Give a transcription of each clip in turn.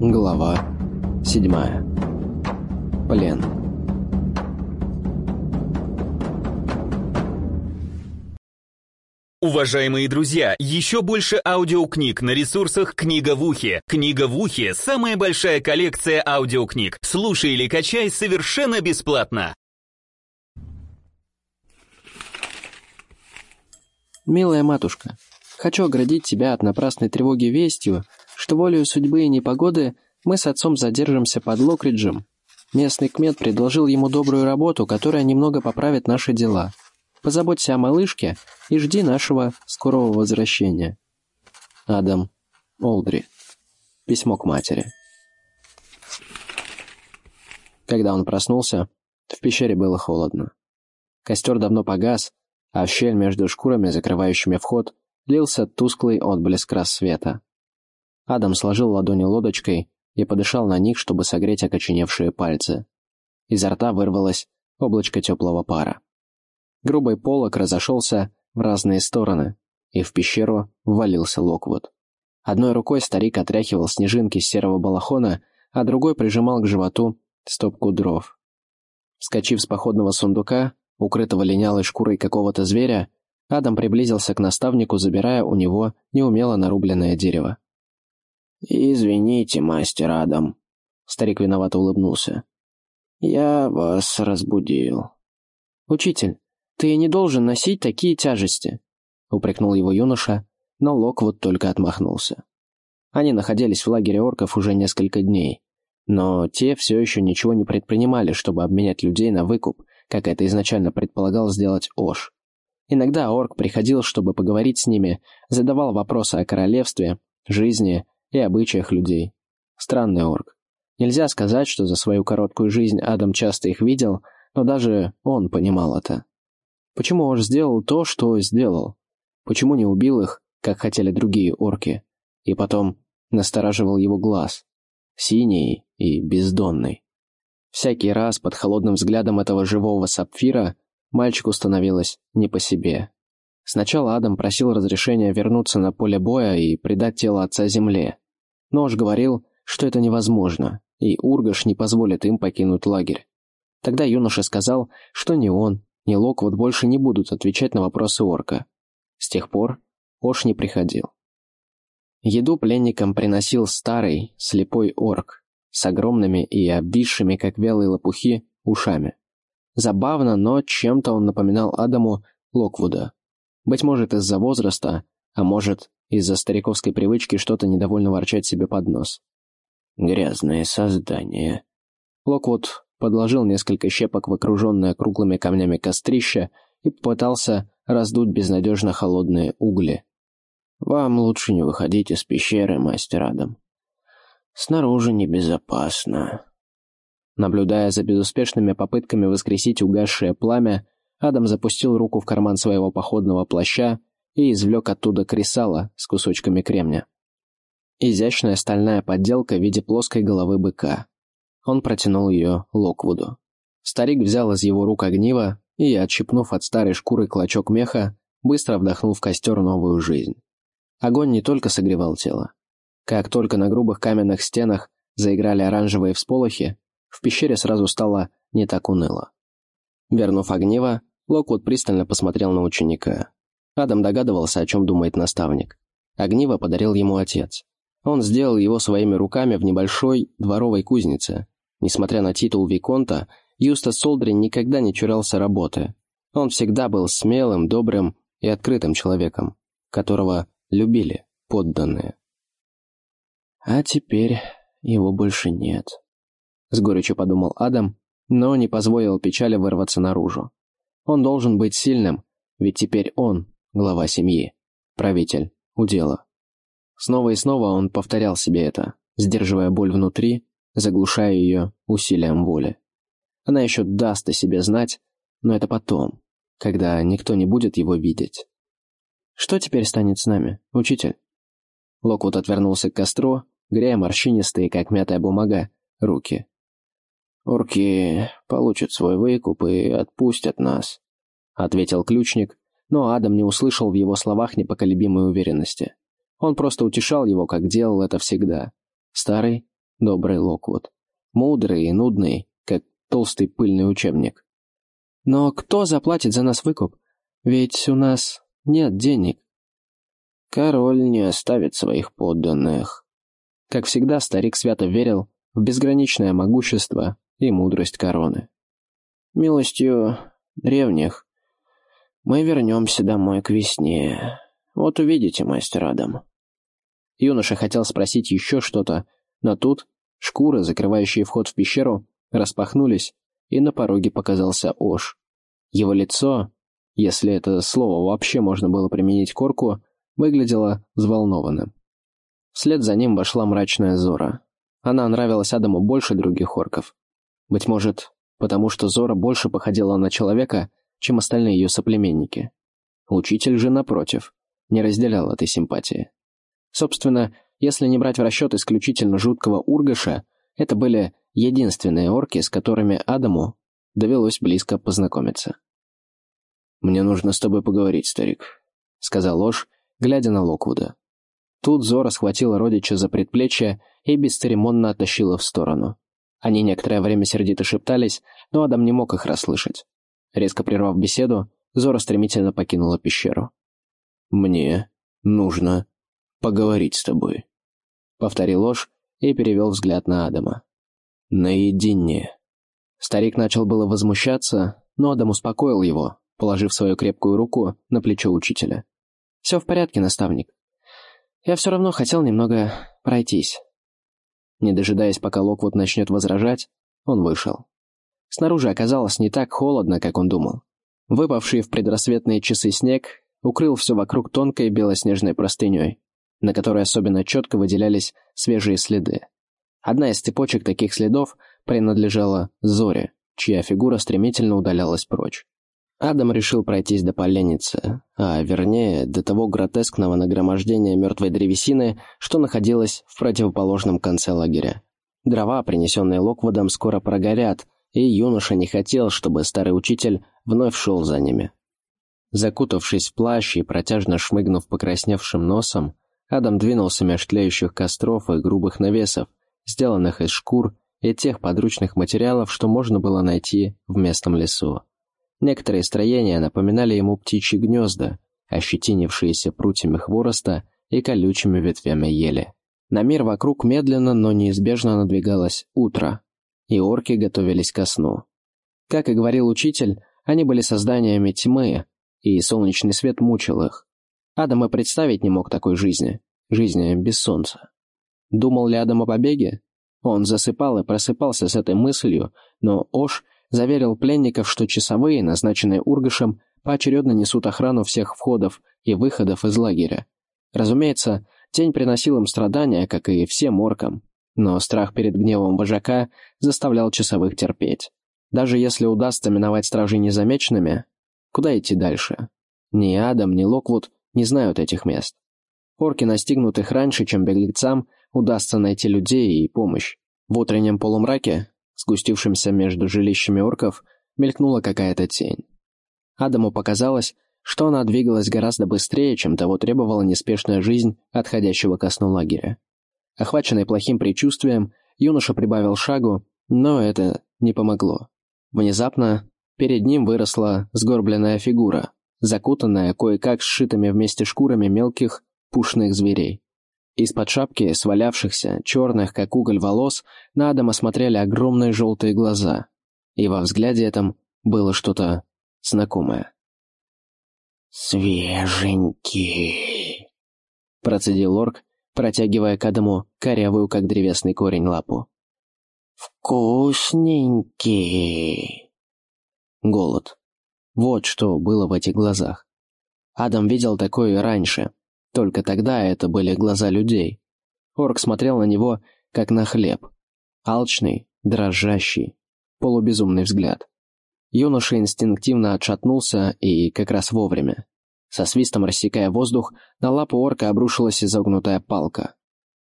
Глава седьмая. Плен. Уважаемые друзья, еще больше аудиокниг на ресурсах «Книга в ухе». «Книга в ухе» — самая большая коллекция аудиокниг. Слушай или качай совершенно бесплатно. Милая матушка, хочу оградить тебя от напрасной тревоги вестью, что волею судьбы и непогоды мы с отцом задержимся под Локриджем. Местный кмет предложил ему добрую работу, которая немного поправит наши дела. Позаботься о малышке и жди нашего скорого возвращения. Адам Олдри. Письмо к матери. Когда он проснулся, в пещере было холодно. Костер давно погас, а в щель между шкурами, закрывающими вход, лился тусклый отблеск рассвета. Адам сложил ладони лодочкой и подышал на них, чтобы согреть окоченевшие пальцы. Изо рта вырвалось облачко теплого пара. Грубый полог разошелся в разные стороны, и в пещеру ввалился Локвуд. Одной рукой старик отряхивал снежинки с серого балахона, а другой прижимал к животу стопку дров. Вскочив с походного сундука, укрытого линялой шкурой какого-то зверя, Адам приблизился к наставнику, забирая у него неумело нарубленное дерево. «Извините, мастер Адам», — старик виновато улыбнулся. «Я вас разбудил». «Учитель, ты не должен носить такие тяжести», — упрекнул его юноша, но Локвуд только отмахнулся. Они находились в лагере орков уже несколько дней, но те все еще ничего не предпринимали, чтобы обменять людей на выкуп, как это изначально предполагал сделать Ош. Иногда орк приходил, чтобы поговорить с ними, задавал вопросы о королевстве, жизни и обычаях людей. Странный орк. Нельзя сказать, что за свою короткую жизнь Адам часто их видел, но даже он понимал это. Почему Ош сделал то, что сделал? Почему не убил их, как хотели другие орки? И потом настораживал его глаз. Синий и бездонный. Всякий раз под холодным взглядом этого живого сапфира мальчику становилось не по себе. Сначала Адам просил разрешения вернуться на поле боя и предать тело отца земле. Нож говорил, что это невозможно, и Ургаш не позволит им покинуть лагерь. Тогда юноша сказал, что ни он, ни Локвуд больше не будут отвечать на вопросы орка. С тех пор Ош не приходил. Еду пленникам приносил старый, слепой орк, с огромными и обвисшими, как вялые лопухи, ушами. Забавно, но чем-то он напоминал Адаму Локвуда. Быть может, из-за возраста, а может, из-за стариковской привычки что-то недовольно ворчать себе под нос. «Грязное создание». Локвуд подложил несколько щепок в окруженное круглыми камнями кострище и попытался раздуть безнадежно холодные угли. «Вам лучше не выходить из пещеры, мастер Адам. Снаружи небезопасно». Наблюдая за безуспешными попытками воскресить угасшее пламя, Адам запустил руку в карман своего походного плаща и извлек оттуда кресало с кусочками кремня. Изящная стальная подделка в виде плоской головы быка. Он протянул ее Локвуду. Старик взял из его рук огниво и, отщипнув от старой шкуры клочок меха, быстро вдохнул в костер новую жизнь. Огонь не только согревал тело. Как только на грубых каменных стенах заиграли оранжевые всполохи, в пещере сразу стало не так уныло. Вернув огниво, Локвуд пристально посмотрел на ученика. Адам догадывался, о чем думает наставник. Огниво подарил ему отец. Он сделал его своими руками в небольшой дворовой кузнице. Несмотря на титул Виконта, Юстас Солдри никогда не чурался работы. Он всегда был смелым, добрым и открытым человеком, которого любили подданные. А теперь его больше нет. — с горечью подумал Адам, но не позволил печали вырваться наружу. Он должен быть сильным, ведь теперь он — глава семьи, правитель, удела. Снова и снова он повторял себе это, сдерживая боль внутри, заглушая ее усилием воли. Она еще даст о себе знать, но это потом, когда никто не будет его видеть. «Что теперь станет с нами, учитель?» Локвуд отвернулся к костру, грея морщинистые, как мятая бумага, руки. «Орки получат свой выкуп и отпустят нас», — ответил ключник, но Адам не услышал в его словах непоколебимой уверенности. Он просто утешал его, как делал это всегда. Старый добрый Локвуд. Мудрый и нудный, как толстый пыльный учебник. «Но кто заплатит за нас выкуп? Ведь у нас нет денег». «Король не оставит своих подданных». Как всегда, старик свято верил в безграничное могущество и мудрость короны. «Милостью древних мы вернемся домой к весне. Вот увидите, мастер Адам». Юноша хотел спросить еще что-то, но тут шкуры, закрывающие вход в пещеру, распахнулись, и на пороге показался Ош. Его лицо, если это слово вообще можно было применить к орку, выглядело взволнованным. Вслед за ним вошла мрачная Зора. Она нравилась Адаму больше других орков. Быть может, потому что Зора больше походила на человека, чем остальные ее соплеменники. Учитель же, напротив, не разделял этой симпатии. Собственно, если не брать в расчет исключительно жуткого Ургаша, это были единственные орки, с которыми Адаму довелось близко познакомиться. «Мне нужно с тобой поговорить, старик», — сказал Ложь, глядя на Локвуда. Тут Зора схватила родича за предплечье и бесцеремонно оттащила в сторону. Они некоторое время сердито шептались, но Адам не мог их расслышать. Резко прервав беседу, Зора стремительно покинула пещеру. «Мне нужно поговорить с тобой», — повторил ложь и перевел взгляд на Адама. «Наедине». Старик начал было возмущаться, но Адам успокоил его, положив свою крепкую руку на плечо учителя. «Все в порядке, наставник. Я все равно хотел немного пройтись». Не дожидаясь, пока Локвуд начнет возражать, он вышел. Снаружи оказалось не так холодно, как он думал. Выпавший в предрассветные часы снег укрыл все вокруг тонкой белоснежной простыней, на которой особенно четко выделялись свежие следы. Одна из цепочек таких следов принадлежала Зоре, чья фигура стремительно удалялась прочь. Адам решил пройтись до поленницы, а вернее, до того гротескного нагромождения мертвой древесины, что находилось в противоположном конце лагеря. Дрова, принесенные Локводом, скоро прогорят, и юноша не хотел, чтобы старый учитель вновь шел за ними. Закутавшись в плащ и протяжно шмыгнув покрасневшим носом, Адам двинулся меж тлеющих костров и грубых навесов, сделанных из шкур и тех подручных материалов, что можно было найти в местном лесу. Некоторые строения напоминали ему птичьи гнезда, ощетинившиеся прутьями хвороста и колючими ветвями ели. На мир вокруг медленно, но неизбежно надвигалось утро, и орки готовились ко сну. Как и говорил учитель, они были созданиями тьмы, и солнечный свет мучил их. Адам и представить не мог такой жизни, жизни без солнца. Думал ли Адам о побеге? Он засыпал и просыпался с этой мыслью, но Ош заверил пленников, что часовые, назначенные Ургашем, поочередно несут охрану всех входов и выходов из лагеря. Разумеется, тень приносил им страдания, как и всем оркам, но страх перед гневом вожака заставлял часовых терпеть. Даже если удастся миновать стражей незамеченными, куда идти дальше? Ни Адам, ни Локвуд не знают этих мест. Орки настигнут их раньше, чем беглецам удастся найти людей и помощь. В утреннем полумраке, сгустившемся между жилищами орков, мелькнула какая-то тень. Адаму показалось, что она двигалась гораздо быстрее, чем того требовала неспешная жизнь отходящего ко сну лагеря. Охваченный плохим предчувствием, юноша прибавил шагу, но это не помогло. Внезапно перед ним выросла сгорбленная фигура, закутанная кое-как сшитыми вместе шкурами мелких пушных зверей. Из-под шапки, свалявшихся, черных, как уголь волос, на Адама смотрели огромные желтые глаза, и во взгляде этом было что-то знакомое. «Свеженький», — процедил орк, протягивая к Адаму корявую, как древесный корень, лапу. «Вкусненький!» Голод. Вот что было в этих глазах. Адам видел такое раньше, только тогда это были глаза людей. Орк смотрел на него, как на хлеб. Алчный, дрожащий, полубезумный взгляд. Юноша инстинктивно отшатнулся и как раз вовремя. Со свистом рассекая воздух, на лапу орка обрушилась изогнутая палка.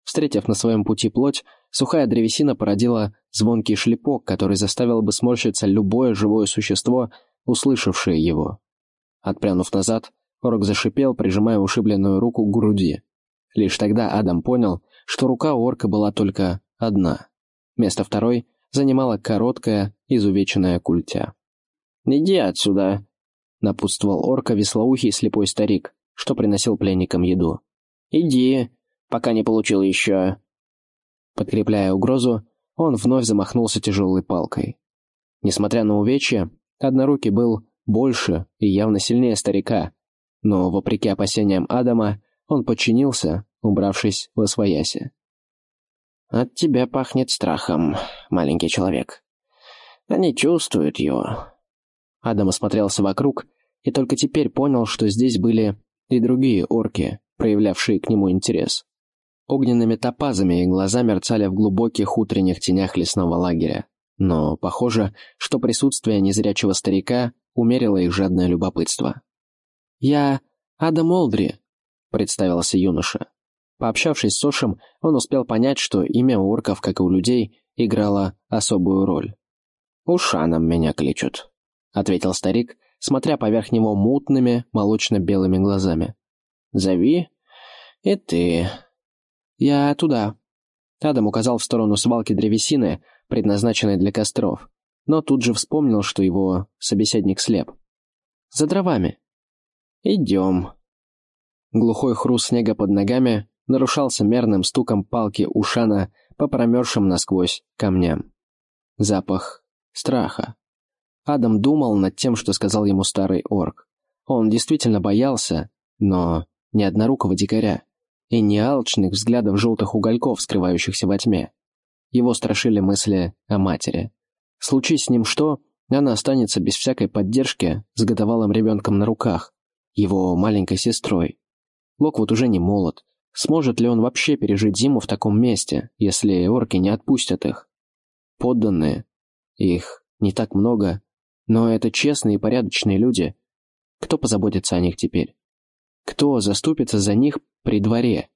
Встретив на своем пути плоть, сухая древесина породила звонкий шлепок, который заставил бы сморщиться любое живое существо, услышавшее его. Отпрянув назад, орк зашипел, прижимая ушибленную руку к груди. Лишь тогда Адам понял, что рука у орка была только одна. Место второй занимала короткая, изувеченная культя. «Иди отсюда», — напутствовал орка веслоухий слепой старик, что приносил пленникам еду. «Иди, пока не получил еще». Подкрепляя угрозу, он вновь замахнулся тяжелой палкой. Несмотря на увечья, однорукий был больше и явно сильнее старика, но, вопреки опасениям Адама, он подчинился, убравшись во свояси. «От тебя пахнет страхом, маленький человек. Они чувствуют его». Адам осмотрелся вокруг и только теперь понял, что здесь были и другие орки, проявлявшие к нему интерес. Огненными топазами глаза мерцали в глубоких утренних тенях лесного лагеря. Но похоже, что присутствие незрячего старика умерило их жадное любопытство. «Я Адам Олдри», — представился юноша. Пообщавшись с Сошем, он успел понять, что имя у орков, как и у людей, играло особую роль. «Ушаном меня кличут», — ответил старик, смотря поверх него мутными, молочно-белыми глазами. «Зови и ты». «Я туда». Адам указал в сторону свалки древесины, предназначенной для костров, но тут же вспомнил, что его собеседник слеп. «За дровами». «Идем». Глухой хруст снега под ногами нарушался мерным стуком палки Ушана по промерзшим насквозь камням. Запах страха. Адам думал над тем, что сказал ему старый орк. Он действительно боялся, но не однорукого дикаря и не алчных взглядов желтых угольков, скрывающихся во тьме. Его страшили мысли о матери. Случись с ним что, она останется без всякой поддержки с годовалым ребенком на руках, его маленькой сестрой. Локвуд уже не молод. Сможет ли он вообще пережить зиму в таком месте, если орки не отпустят их? Подданные. Их не так много, но это честные и порядочные люди. Кто позаботится о них теперь? Кто заступится за них при дворе?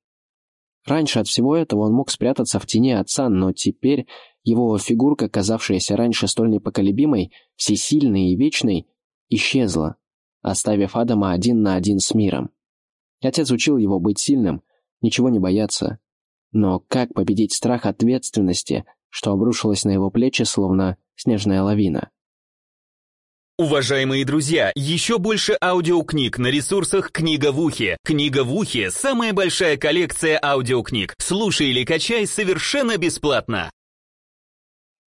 Раньше от всего этого он мог спрятаться в тени отца, но теперь его фигурка, казавшаяся раньше столь непоколебимой, всесильной и вечной, исчезла, оставив Адама один на один с миром. Отец учил его быть сильным, ничего не бояться. Но как победить страх ответственности, что обрушилось на его плечи, словно снежная лавина? Уважаемые друзья, еще больше аудиокниг на ресурсах «Книга в ухе». «Книга в ухе» — самая большая коллекция аудиокниг. Слушай или качай совершенно бесплатно.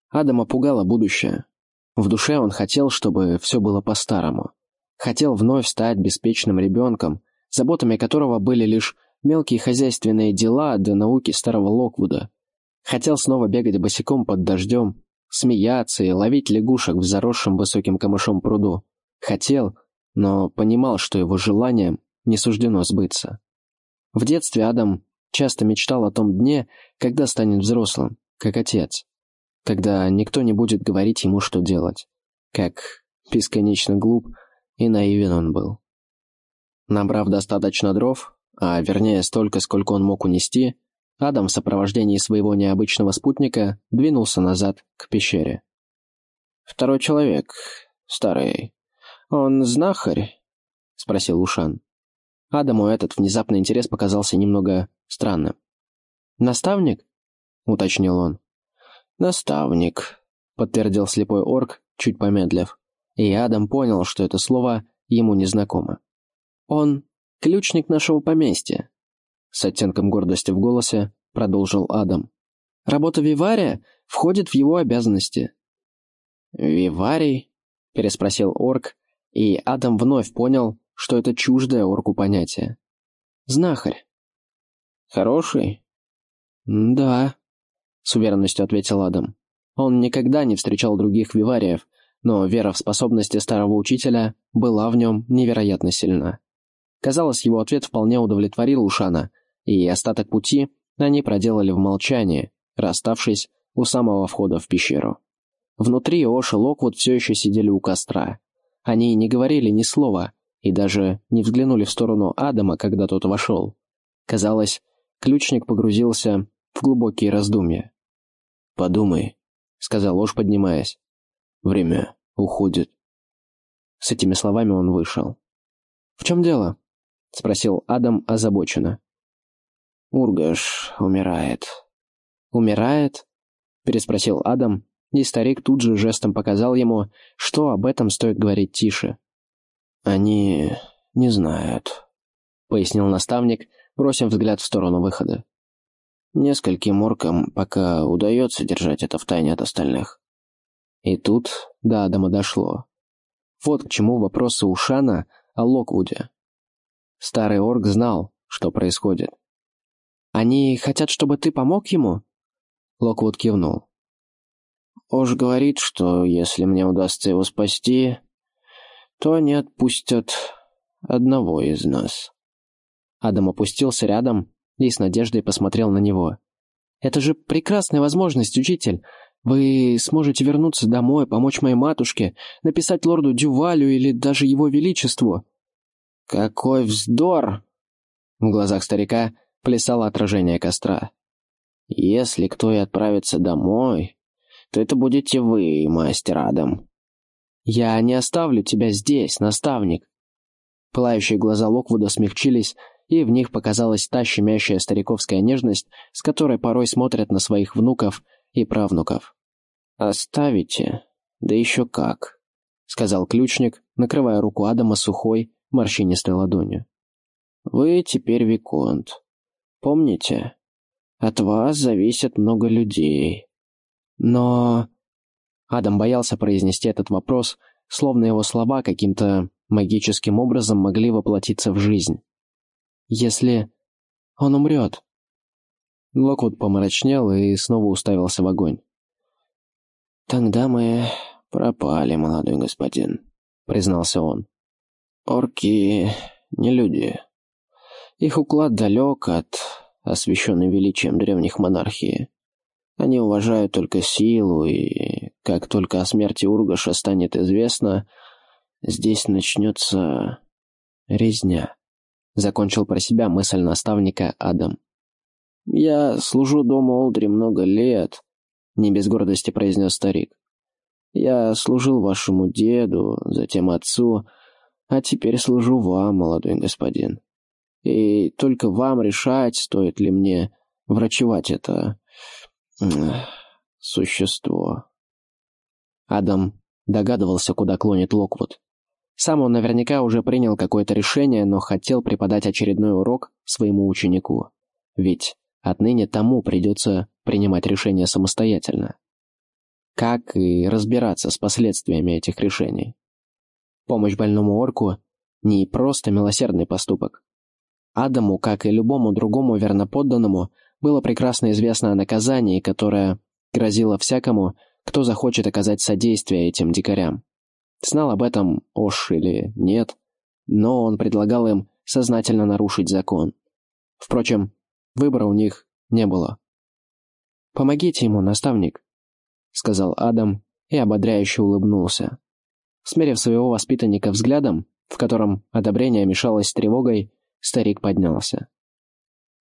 Адама пугало будущее. В душе он хотел, чтобы все было по-старому. Хотел вновь стать беспечным ребенком, заботами которого были лишь мелкие хозяйственные дела до науки старого Локвуда. Хотел снова бегать босиком под дождем, смеяться и ловить лягушек в заросшем высоким камышом пруду. Хотел, но понимал, что его желанием не суждено сбыться. В детстве Адам часто мечтал о том дне, когда станет взрослым, как отец. Когда никто не будет говорить ему, что делать. Как бесконечно глуп и наивен он был. Набрав достаточно дров, а вернее столько, сколько он мог унести, Адам в сопровождении своего необычного спутника двинулся назад к пещере. «Второй человек, старый, он знахарь?» — спросил Ушан. Адаму этот внезапный интерес показался немного странным. «Наставник?» — уточнил он. «Наставник», — подтвердил слепой орк, чуть помедлив. И Адам понял, что это слово ему незнакомо. «Он ключник нашего поместья», с оттенком гордости в голосе продолжил Адам. «Работа Вивария входит в его обязанности». «Виварий?» — переспросил орк, и Адам вновь понял, что это чуждое орку понятие. «Знахарь». «Хороший?» «Да», — с уверенностью ответил Адам. Он никогда не встречал других вивариев, но вера в способности старого учителя была в нем невероятно сильна. Казалось, его ответ вполне удовлетворил Ушана, и остаток пути они проделали в молчании, расставшись у самого входа в пещеру. Внутри Ош и Локвуд все еще сидели у костра. Они не говорили ни слова и даже не взглянули в сторону Адама, когда тот вошел. Казалось, ключник погрузился в глубокие раздумья. «Подумай», — сказал Ош, поднимаясь. «Время уходит». С этими словами он вышел. «В чем дело?» — спросил Адам озабоченно. Ургаш умирает. Умирает? — переспросил Адам, и старик тут же жестом показал ему, что об этом стоит говорить тише. «Они не знают», — пояснил наставник, бросив взгляд в сторону выхода. «Нескольким оркам пока удается держать это в тайне от остальных». И тут до Адама дошло. Вот к чему вопросы Ушана о Локвуде. Старый орк знал, что происходит. «Они хотят, чтобы ты помог ему?» Локвуд кивнул. Ош говорит, что если мне удастся его спасти, то они отпустят одного из нас. Адам опустился рядом и с надеждой посмотрел на него. «Это же прекрасная возможность, учитель. Вы сможете вернуться домой, помочь моей матушке, написать лорду Дювалю или даже его величеству». «Какой вздор!» В глазах старика плясало отражение костра. «Если кто и отправится домой, то это будете вы, мастер Адам». «Я не оставлю тебя здесь, наставник». Пылающие глаза Локвуда смягчились, и в них показалась та щемящая стариковская нежность, с которой порой смотрят на своих внуков и правнуков. «Оставите? Да еще как», — сказал ключник, накрывая руку Адама сухой, морщинистой ладонью. «Вы теперь Виконт. Помните? От вас зависит много людей. Но... Адам боялся произнести этот вопрос, словно его слова каким-то магическим образом могли воплотиться в жизнь. Если он умрет... Локвуд помрачнел и снова уставился в огонь. «Тогда мы пропали, молодой господин», — признался он. «Орки не люди. Их уклад далек от освященной величием древних монархии. Они уважают только силу, и как только о смерти Ургаша станет известно, здесь начнется резня. Закончил про себя мысль наставника Адам. «Я служу дому Олдри много лет», — не без гордости произнес старик. «Я служил вашему деду, затем отцу, а теперь служу вам, молодой господин. И только вам решать, стоит ли мне врачевать это существо. Адам догадывался, куда клонит Локвуд. Сам он наверняка уже принял какое-то решение, но хотел преподать очередной урок своему ученику. Ведь отныне тому придется принимать решения самостоятельно. Как и разбираться с последствиями этих решений. Помощь больному орку — не просто милосердный поступок. Адаму, как и любому другому верноподданному, было прекрасно известно о наказании, которое грозило всякому, кто захочет оказать содействие этим дикарям. Знал об этом Ош или нет, но он предлагал им сознательно нарушить закон. Впрочем, выбора у них не было. «Помогите ему, наставник», — сказал Адам и ободряюще улыбнулся. Смерив своего воспитанника взглядом, в котором одобрение мешалось с тревогой, старик поднялся.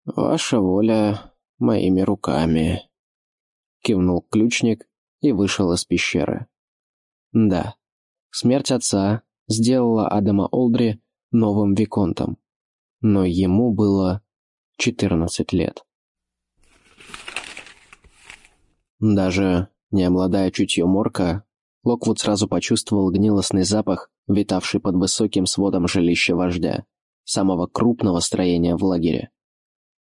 «Ваша воля моими руками», — кивнул ключник и вышел из пещеры. Да, смерть отца сделала Адама Олдри новым Виконтом, но ему было четырнадцать лет. Даже не обладая чутьем морка, Локвуд сразу почувствовал гнилостный запах, витавший под высоким сводом жилища вождя, самого крупного строения в лагере.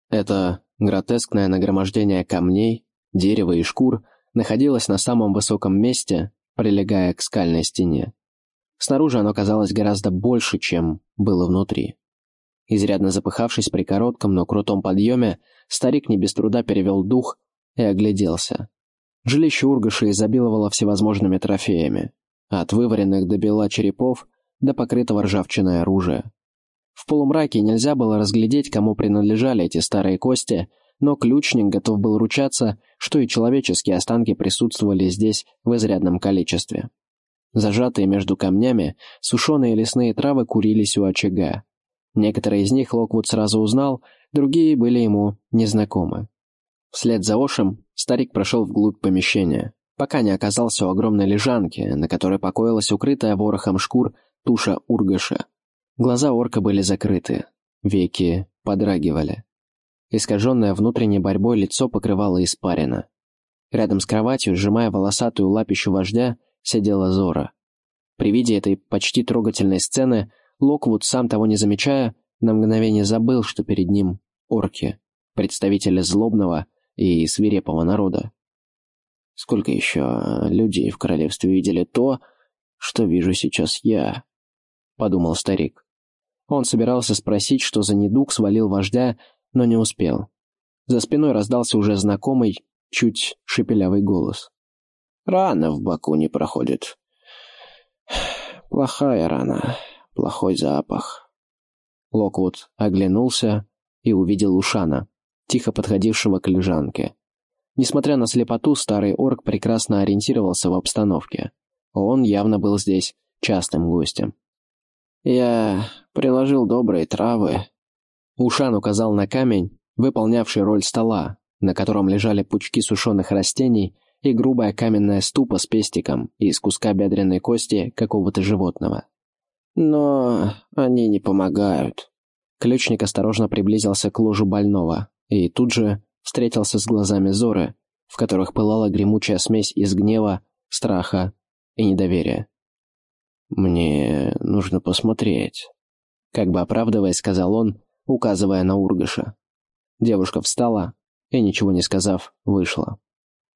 Это гротескное нагромождение камней, дерева и шкур находилось на самом высоком месте, прилегая к скальной стене. Снаружи оно казалось гораздо больше, чем было внутри. Изрядно запыхавшись при коротком, но крутом подъеме, старик не без труда перевел дух и огляделся. Жилище Ургаши изобиловало всевозможными трофеями, от вываренных до бела черепов до покрытого ржавчиной оружия. В полумраке нельзя было разглядеть, кому принадлежали эти старые кости, но ключник готов был ручаться, что и человеческие останки присутствовали здесь в изрядном количестве. Зажатые между камнями, сушеные лесные травы курились у очага. Некоторые из них Локвуд сразу узнал, другие были ему незнакомы. Вслед за Ошем старик прошел вглубь помещения, пока не оказался у огромной лежанки, на которой покоилась укрытая ворохом шкур туша ургаша. Глаза орка были закрыты, веки подрагивали. Искаженное внутренней борьбой лицо покрывало испарина. Рядом с кроватью, сжимая волосатую лапищу вождя, сидела Зора. При виде этой почти трогательной сцены Локвуд, сам того не замечая, на мгновение забыл, что перед ним орки, представители злобного и свирепого народа. Сколько еще людей в королевстве видели то, что вижу сейчас я? Подумал старик. Он собирался спросить, что за недуг свалил вождя, но не успел. За спиной раздался уже знакомый, чуть шепелявый голос. «Рана в боку не проходит. Плохая рана, плохой запах». Локвуд оглянулся и увидел Ушана, тихо подходившего к лежанке. Несмотря на слепоту, старый орк прекрасно ориентировался в обстановке. Он явно был здесь частым гостем. «Я приложил добрые травы». Ушан указал на камень, выполнявший роль стола, на котором лежали пучки сушеных растений и грубая каменная ступа с пестиком из куска бедренной кости какого-то животного. «Но они не помогают». Ключник осторожно приблизился к ложу больного и тут же встретился с глазами Зоры, в которых пылала гремучая смесь из гнева, страха и недоверия. «Мне нужно посмотреть», — как бы оправдываясь, сказал он, указывая на Ургаша. Девушка встала и, ничего не сказав, вышла.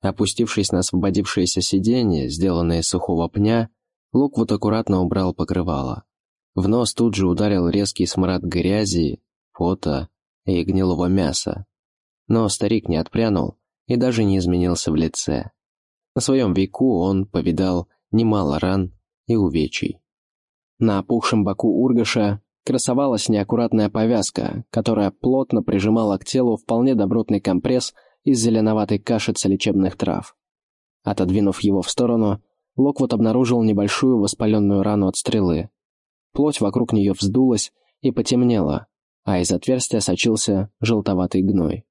Опустившись на освободившееся сиденье, сделанное из сухого пня, Луквуд аккуратно убрал покрывало. В нос тут же ударил резкий смрад грязи, пота и гнилого мяса. Но старик не отпрянул и даже не изменился в лице. На своем веку он повидал немало ран и увечий. На опухшем боку Ургаша красовалась неаккуратная повязка, которая плотно прижимала к телу вполне добротный компресс из зеленоватой кашицы лечебных трав. Отодвинув его в сторону, Локвуд обнаружил небольшую воспаленную рану от стрелы. Плоть вокруг нее вздулась и потемнела, а из отверстия сочился желтоватый гной.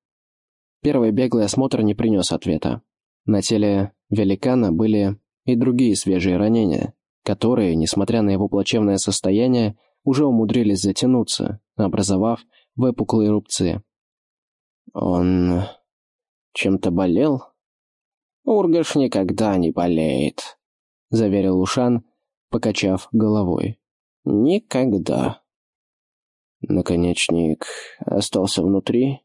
Первый беглый осмотр не принес ответа. На теле великана были и другие свежие ранения, которые, несмотря на его плачевное состояние, уже умудрились затянуться, образовав выпуклые рубцы. «Он чем-то болел?» «Ургаш никогда не болеет», — заверил Ушан, покачав головой. «Никогда». Наконечник остался внутри.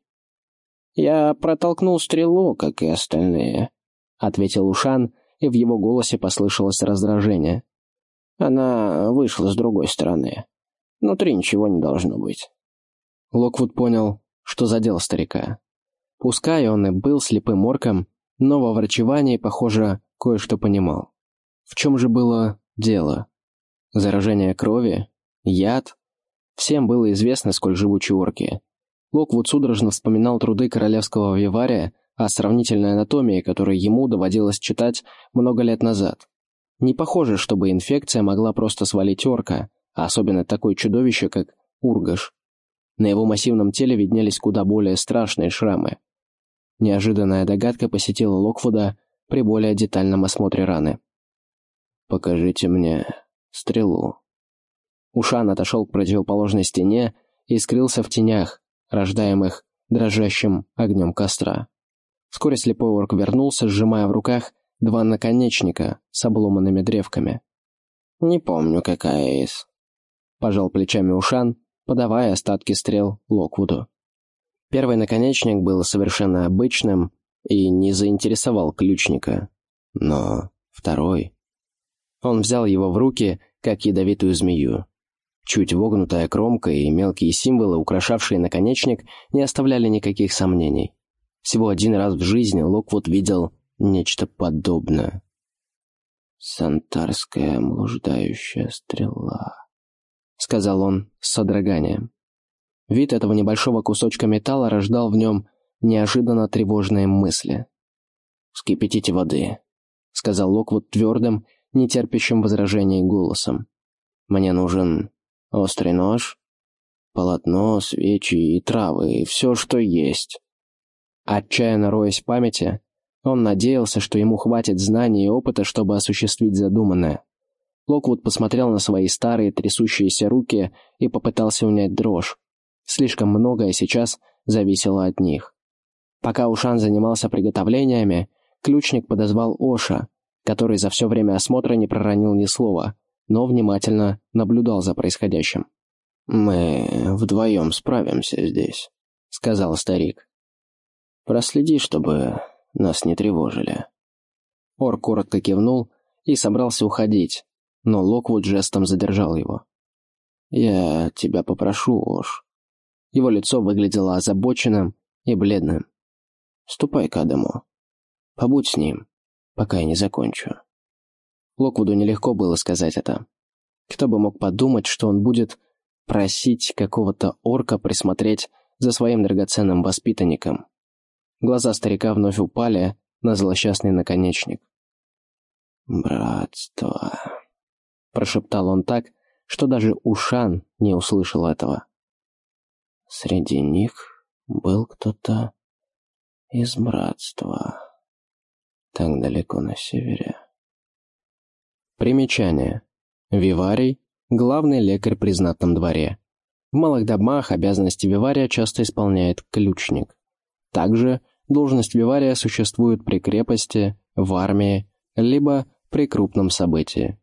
«Я протолкнул стрелу, как и остальные», — ответил Ушан, и в его голосе послышалось раздражение. «Она вышла с другой стороны. Внутри ничего не должно быть». Локвуд понял, что задел старика. Пускай он и был слепым орком, но во врачевании, похоже, кое-что понимал. В чем же было дело? Заражение крови? Яд? Всем было известно, сколь живучи орки. Локвуд судорожно вспоминал труды королевского вивария о сравнительной анатомии, которую ему доводилось читать много лет назад. Не похоже, чтобы инфекция могла просто свалить орка, а особенно такое чудовище, как Ургаш. На его массивном теле виднелись куда более страшные шрамы. Неожиданная догадка посетила Локвуда при более детальном осмотре раны. «Покажите мне стрелу». Ушан отошел к противоположной стене и скрылся в тенях, рождаемых дрожащим огнем костра. Вскоре слепой орк вернулся, сжимая в руках два наконечника с обломанными древками. «Не помню, какая из», — пожал плечами Ушан, подавая остатки стрел Локвуду. Первый наконечник был совершенно обычным и не заинтересовал ключника. Но второй... Он взял его в руки, как ядовитую змею. Чуть вогнутая кромка и мелкие символы, украшавшие наконечник, не оставляли никаких сомнений. Всего один раз в жизни Локвуд видел нечто подобное. «Сантарская блуждающая стрела», — сказал он с содроганием. Вид этого небольшого кусочка металла рождал в нем неожиданно тревожные мысли. «Вскипятите воды», — сказал Локвуд твердым, нетерпящим возражений голосом. «Мне нужен острый нож, полотно, свечи и травы, и все, что есть». Отчаянно роясь в памяти, он надеялся, что ему хватит знаний и опыта, чтобы осуществить задуманное. Локвуд посмотрел на свои старые трясущиеся руки и попытался унять дрожь. Слишком многое сейчас зависело от них. Пока Ушан занимался приготовлениями, ключник подозвал Оша, который за все время осмотра не проронил ни слова, но внимательно наблюдал за происходящим. «Мы вдвоем справимся здесь», — сказал старик. «Проследи, чтобы нас не тревожили». Ор коротко кивнул и собрался уходить, но Локвуд жестом задержал его. «Я тебя попрошу, Ош». Его лицо выглядело озабоченным и бледным. «Ступай к Адаму. Побудь с ним, пока я не закончу». Локвуду нелегко было сказать это. Кто бы мог подумать, что он будет просить какого-то орка присмотреть за своим драгоценным воспитанником. Глаза старика вновь упали на злосчастный наконечник. «Братство», — прошептал он так, что даже Ушан не услышал этого. Среди них был кто-то из братства, так далеко на севере. Примечание. Виварий – главный лекарь при знатном дворе. В малых домах обязанности вивария часто исполняет ключник. Также должность вивария существует при крепости, в армии, либо при крупном событии.